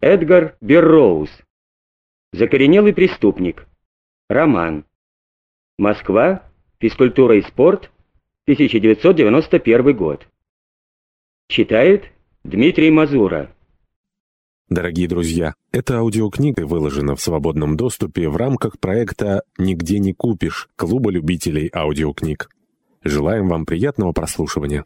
Эдгар Берроуз. Закоренелый преступник. Роман. Москва. Физкультура и спорт. 1991 год. Читает Дмитрий Мазура. Дорогие друзья, эта аудиокнига выложена в свободном доступе в рамках проекта «Нигде не купишь» Клуба любителей аудиокниг. Желаем вам приятного прослушивания.